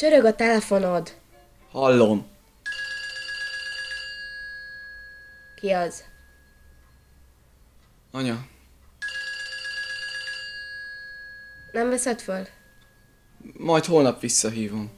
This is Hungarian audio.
Csörög a telefonod. Hallom. Ki az? Anya, Nem veszed föl? majd holnap visszahívom.